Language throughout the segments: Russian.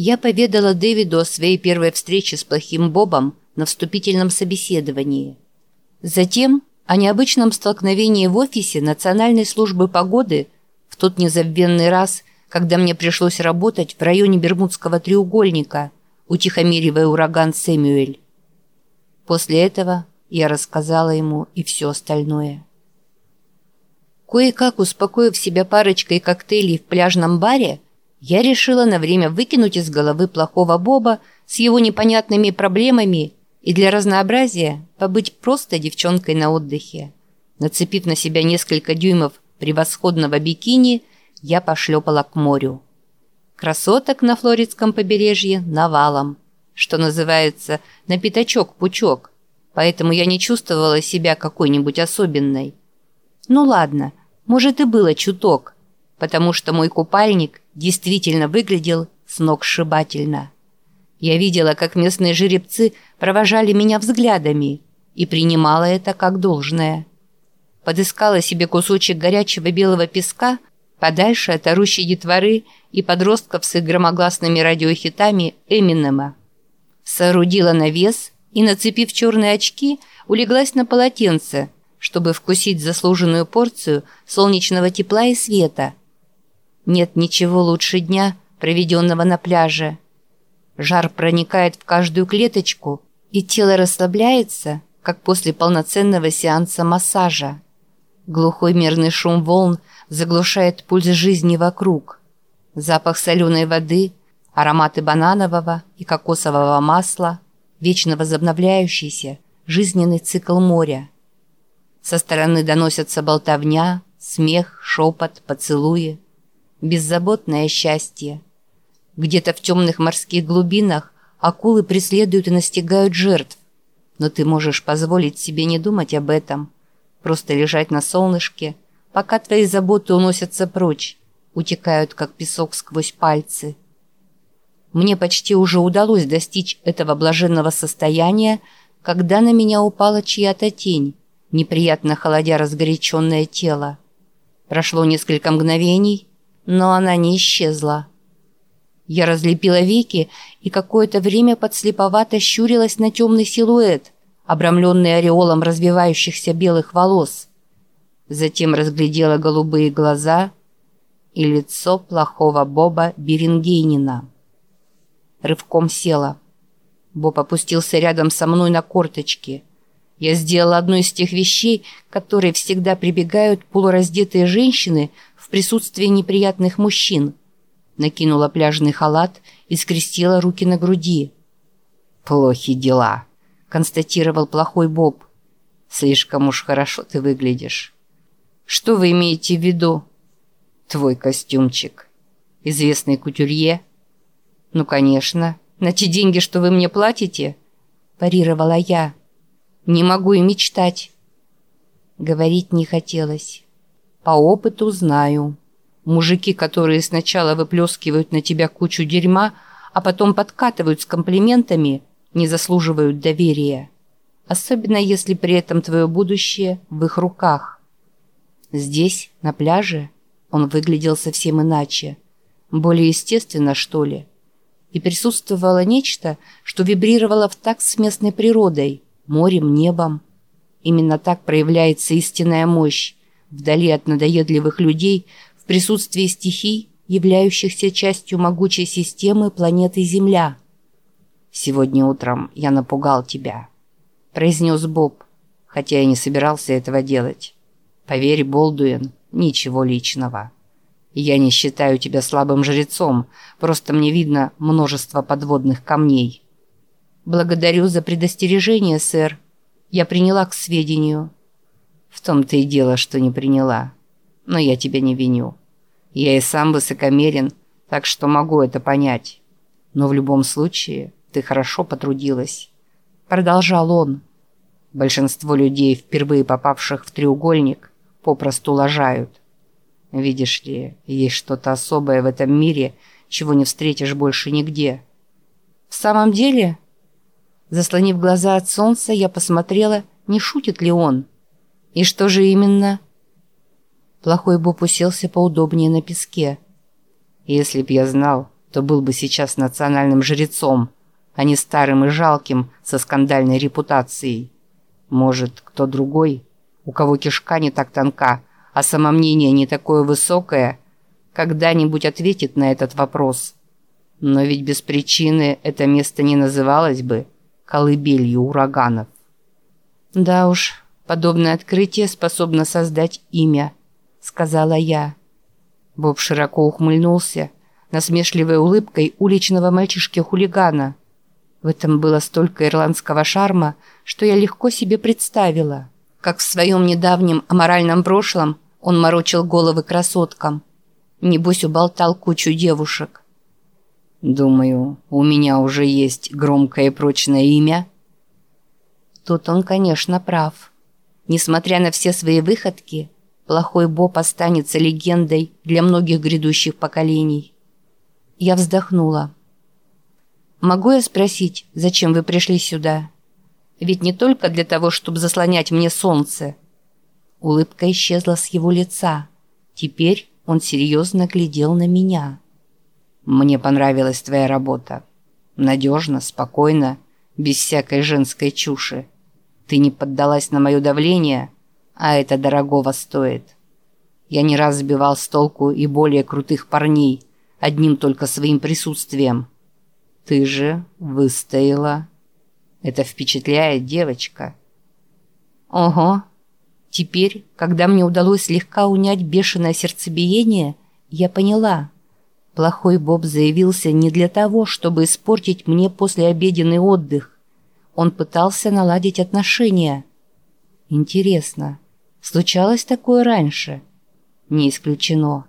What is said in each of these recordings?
я поведала Дэвиду о своей первой встрече с плохим Бобом на вступительном собеседовании. Затем о необычном столкновении в офисе Национальной службы погоды в тот незабвенный раз, когда мне пришлось работать в районе Бермудского треугольника, утихомиривая ураган Сэмюэль. После этого я рассказала ему и все остальное. Кое-как успокоив себя парочкой коктейлей в пляжном баре, я решила на время выкинуть из головы плохого Боба с его непонятными проблемами и для разнообразия побыть просто девчонкой на отдыхе. Нацепив на себя несколько дюймов превосходного бикини, я пошлепала к морю. Красоток на флоридском побережье навалом, что называется на пятачок-пучок, поэтому я не чувствовала себя какой-нибудь особенной. Ну ладно, может и было чуток, потому что мой купальник действительно выглядел сногсшибательно. Я видела, как местные жеребцы провожали меня взглядами и принимала это как должное. Подыскала себе кусочек горячего белого песка подальше от орущей детворы и подростков с их громогласными радиохитами Эминема. Соорудила навес и, нацепив черные очки, улеглась на полотенце, чтобы вкусить заслуженную порцию солнечного тепла и света. Нет ничего лучше дня, проведенного на пляже – Жар проникает в каждую клеточку, и тело расслабляется, как после полноценного сеанса массажа. Глухой мерный шум волн заглушает пульс жизни вокруг. Запах соленой воды, ароматы бананового и кокосового масла, вечно возобновляющийся жизненный цикл моря. Со стороны доносятся болтовня, смех, шепот, поцелуи. Беззаботное счастье – где-то в темных морских глубинах акулы преследуют и настигают жертв. Но ты можешь позволить себе не думать об этом. Просто лежать на солнышке, пока твои заботы уносятся прочь, утекают, как песок сквозь пальцы. Мне почти уже удалось достичь этого блаженного состояния, когда на меня упала чья-то тень, неприятно холодя разгоряченное тело. Прошло несколько мгновений, но она не исчезла. Я разлепила веки и какое-то время подслеповато щурилась на темный силуэт, обрамленный ореолом развивающихся белых волос. Затем разглядела голубые глаза и лицо плохого Боба Берингейнина. Рывком села. Боб опустился рядом со мной на корточки. Я сделала одну из тех вещей, которые всегда прибегают полураздетые женщины в присутствии неприятных мужчин – накинула пляжный халат и скрестила руки на груди. «Плохи дела», — констатировал плохой Боб. «Слишком уж хорошо ты выглядишь». «Что вы имеете в виду?» «Твой костюмчик. Известный кутюрье?» «Ну, конечно. На те деньги, что вы мне платите?» парировала я. «Не могу и мечтать». Говорить не хотелось. «По опыту знаю». Мужики, которые сначала выплескивают на тебя кучу дерьма, а потом подкатывают с комплиментами, не заслуживают доверия. Особенно если при этом твое будущее в их руках. Здесь, на пляже, он выглядел совсем иначе. Более естественно, что ли. И присутствовало нечто, что вибрировало в такт с местной природой, морем, небом. Именно так проявляется истинная мощь. Вдали от надоедливых людей – присутствии стихий, являющихся частью могучей системы планеты Земля. «Сегодня утром я напугал тебя», – произнес Боб, хотя я не собирался этого делать. «Поверь, Болдуин, ничего личного. Я не считаю тебя слабым жрецом, просто мне видно множество подводных камней». «Благодарю за предостережение, сэр. Я приняла к сведению». «В том-то и дело, что не приняла. Но я тебя не виню. Я и сам высокомерен, так что могу это понять. Но в любом случае ты хорошо потрудилась. Продолжал он. Большинство людей, впервые попавших в треугольник, попросту лажают. Видишь ли, есть что-то особое в этом мире, чего не встретишь больше нигде. В самом деле, заслонив глаза от солнца, я посмотрела, не шутит ли он. И что же именно? Плохой Боб уселся поудобнее на песке. «Если б я знал, то был бы сейчас национальным жрецом, а не старым и жалким со скандальной репутацией. Может, кто другой, у кого кишка не так тонка, а самомнение не такое высокое, когда-нибудь ответит на этот вопрос. Но ведь без причины это место не называлось бы колыбелью ураганов. Да уж, подобное открытие способно создать имя, сказала я. Боб широко ухмыльнулся, насмешливой улыбкой уличного мальчишки-хулигана. В этом было столько ирландского шарма, что я легко себе представила, как в своем недавнем аморальном прошлом он морочил головы красоткам. Небось, уболтал кучу девушек. «Думаю, у меня уже есть громкое и прочное имя». Тут он, конечно, прав. Несмотря на все свои выходки, плохой Боб останется легендой для многих грядущих поколений. Я вздохнула. «Могу я спросить, зачем вы пришли сюда? Ведь не только для того, чтобы заслонять мне солнце». Улыбка исчезла с его лица. Теперь он серьезно глядел на меня. «Мне понравилась твоя работа. Надежно, спокойно, без всякой женской чуши. Ты не поддалась на мое давление, а это дорогого стоит. Я не раз сбивал с толку и более крутых парней, одним только своим присутствием. Ты же выстояла. Это впечатляет, девочка. Ого. Теперь, когда мне удалось слегка унять бешеное сердцебиение, я поняла. Плохой Боб заявился не для того, чтобы испортить мне послеобеденный отдых. Он пытался наладить отношения. Интересно, случалось такое раньше? Не исключено.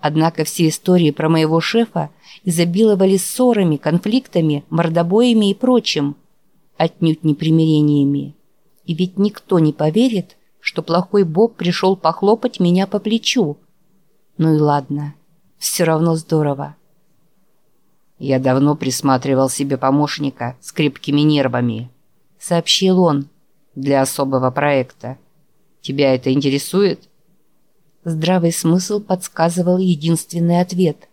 Однако все истории про моего шефа изобиловали ссорами, конфликтами, мордобоями и прочим, отнюдь не примирениями. И ведь никто не поверит, что плохой Боб пришел похлопать меня по плечу. Ну и ладно, все равно здорово. «Я давно присматривал себе помощника с крепкими нервами», — сообщил он, — «для особого проекта. Тебя это интересует?» Здравый смысл подсказывал единственный ответ.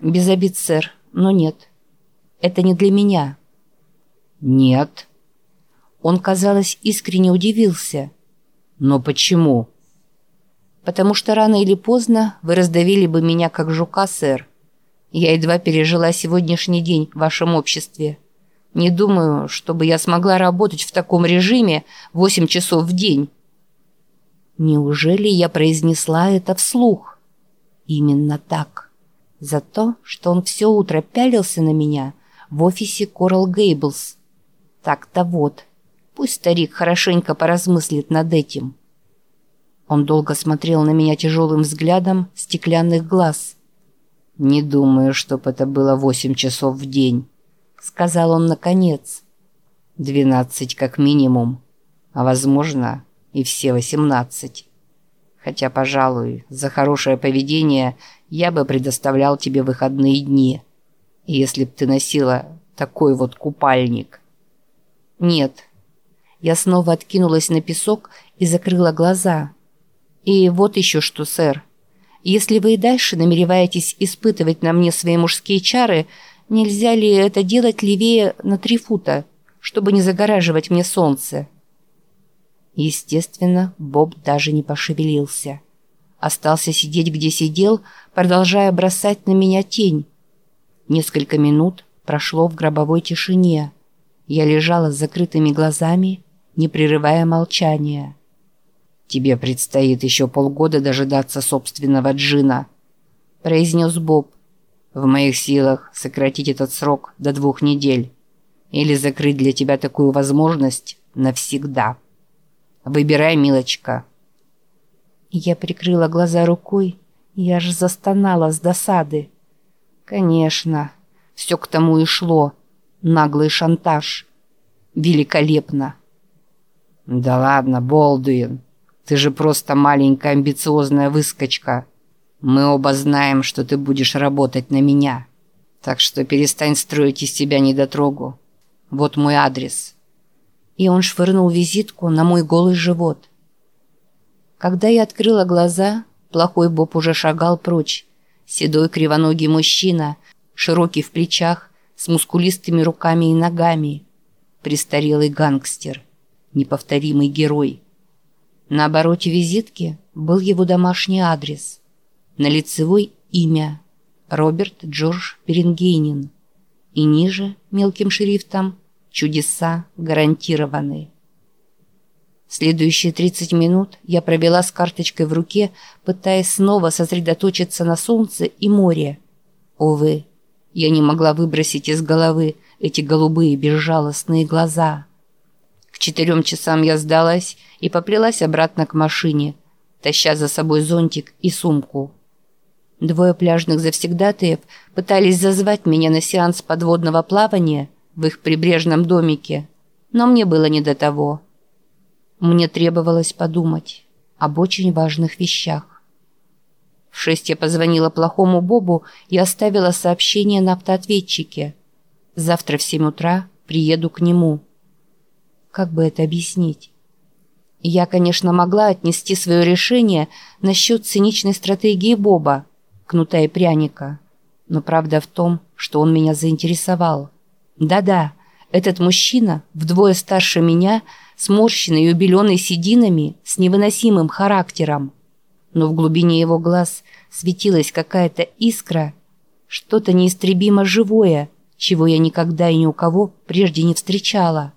«Без обид, сэр, но нет. Это не для меня». «Нет». Он, казалось, искренне удивился. «Но почему?» «Потому что рано или поздно вы раздавили бы меня как жука, сэр. Я едва пережила сегодняшний день в вашем обществе. Не думаю, чтобы я смогла работать в таком режиме 8 часов в день». Неужели я произнесла это вслух? Именно так. За то, что он все утро пялился на меня в офисе Coral Gables. Так-то вот. Пусть старик хорошенько поразмыслит над этим. Он долго смотрел на меня тяжелым взглядом стеклянных глаз. «Не думаю, чтоб это было восемь часов в день», — сказал он наконец. «Двенадцать как минимум, а возможно, и все восемнадцать. Хотя, пожалуй, за хорошее поведение я бы предоставлял тебе выходные дни, если б ты носила такой вот купальник. Нет. Я снова откинулась на песок и закрыла глаза. И вот еще что, сэр. Если вы и дальше намереваетесь испытывать на мне свои мужские чары, нельзя ли это делать левее на три фута, чтобы не загораживать мне солнце?» Естественно, Боб даже не пошевелился. Остался сидеть, где сидел, продолжая бросать на меня тень. Несколько минут прошло в гробовой тишине. Я лежала с закрытыми глазами, не прерывая молчания. «Тебе предстоит еще полгода дожидаться собственного джина», – произнес Боб. «В моих силах сократить этот срок до двух недель или закрыть для тебя такую возможность навсегда». Выбирай, милочка». Я прикрыла глаза рукой, я же застонала с досады. Конечно, все к тому и шло. Наглый шантаж. Великолепно. «Да ладно, Болдуин, ты же просто маленькая амбициозная выскочка. Мы оба знаем, что ты будешь работать на меня. Так что перестань строить из себя недотрогу. Вот мой адрес и он швырнул визитку на мой голый живот. Когда я открыла глаза, плохой Боб уже шагал прочь. Седой кривоногий мужчина, широкий в плечах, с мускулистыми руками и ногами. Престарелый гангстер, неповторимый герой. На обороте визитки был его домашний адрес. На лицевой имя Роберт Джордж Перенгейнин. И ниже, мелким шрифтом, чудеса гарантированы. Следующие 30 минут я провела с карточкой в руке, пытаясь снова сосредоточиться на солнце и море. Увы, я не могла выбросить из головы эти голубые безжалостные глаза. К четырем часам я сдалась и поплелась обратно к машине, таща за собой зонтик и сумку. Двое пляжных завсегдатаев пытались зазвать меня на сеанс подводного плавания в их прибрежном домике, но мне было не до того. Мне требовалось подумать об очень важных вещах. В шесть я позвонила плохому Бобу и оставила сообщение на автоответчике. Завтра в семь утра приеду к нему. Как бы это объяснить? Я, конечно, могла отнести свое решение насчет циничной стратегии Боба, кнута и пряника. Но правда в том, что он меня заинтересовал. Да-да, этот мужчина, вдвое старше меня, сморщенный и убеленный сединами, с невыносимым характером но в глубине его глаз светилась какая-то искра, что-то неистребимо живое, чего я никогда и ни у кого прежде не встречала.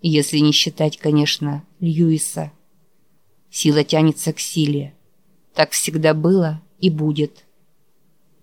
Если не считать, конечно, Льюиса. Сила тянется к силе. Так всегда было и будет.